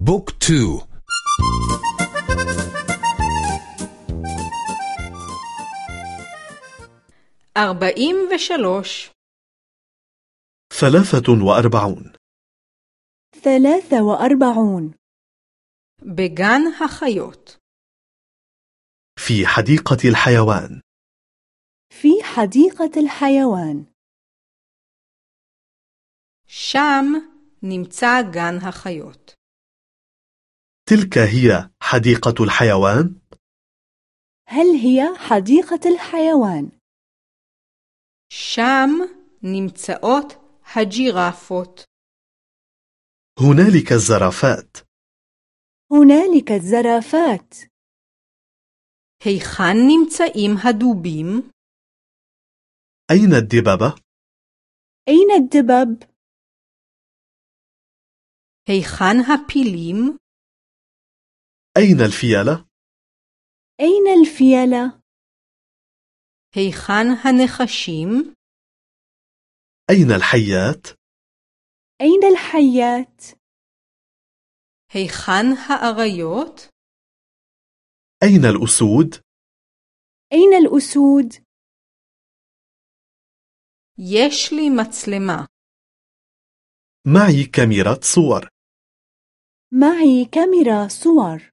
بوك تو. أربعين وشلوش ثلاثة وأربعون. ثلاثة وأربعون. بجان هخيوت في حديقة الحيوان. في حديقة الحيوان. شام نمتع جان هخيوت تلك هي حديقة الحيوان؟ هل هي حديقة الحيوان؟ شام نمتسأوت هجيغافوت هنالك الزرافات هنالك الزرافات هيخان نمتسئيم هدوبيم؟ أين الدببة؟ أين الدبب؟ هيخان هابيليم؟ أين الفيلة؟ أين الفيلة؟ היכן הנחשים? أين الحيات؟ أين الحيات؟ היכן האריות? أين الأسود؟ أين الأسود؟ יש לי מצלמה. معي كاميرا صور معي كاميرا صور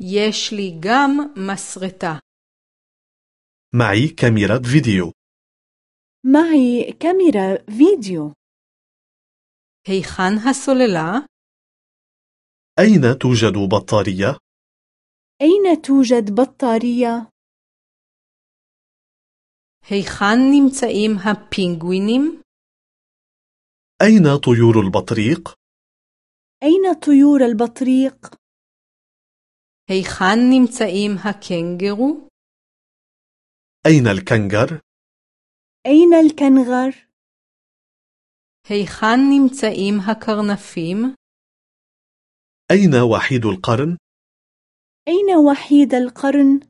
יש לי גם מסרטה. معي كاميرا فيديو معي كاميرا فيديو היכן הסוללה? أين توجد بطارية؟ أين توجد بطارية؟ היכן נמצאים הפינגווינים? أين طيور البطريق؟ أين طيور البطريق؟ היכן נמצאים הקנגרו? أين الكنغر؟ أين الكنغر؟ היכן נמצאים הקרנפים? أين وحيد القرن؟ أين وحيد القرن؟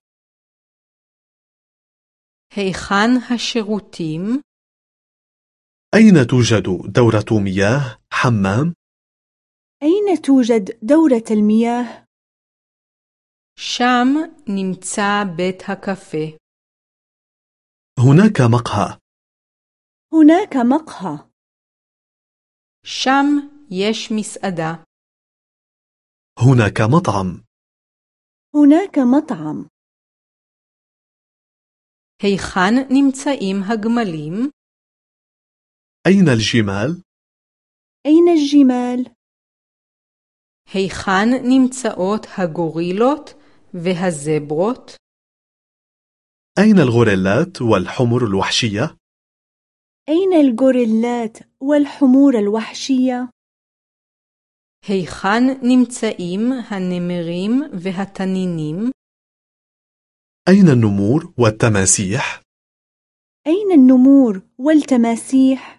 היכן השירותים? أين توجد دورة مياه؟ حمام؟ أين توجد دورة المياه؟ שם נמצא בית הקפה. هناك مقهى هناك مقهى שם יש מסעדה. هناك مطعم هناك مطعم היכן נמצאים הגמלים? أين الجمال؟ أين الجمال؟ היכן נמצאות הגורילות והזברות? أين الغوريلات والحمر الوحشية؟ أين الغوريلات والحمور الوحشية؟ היכן נמצאים הנמרים והתנינים? أين النمور والتماسيح؟ أين النمور والتماسيح؟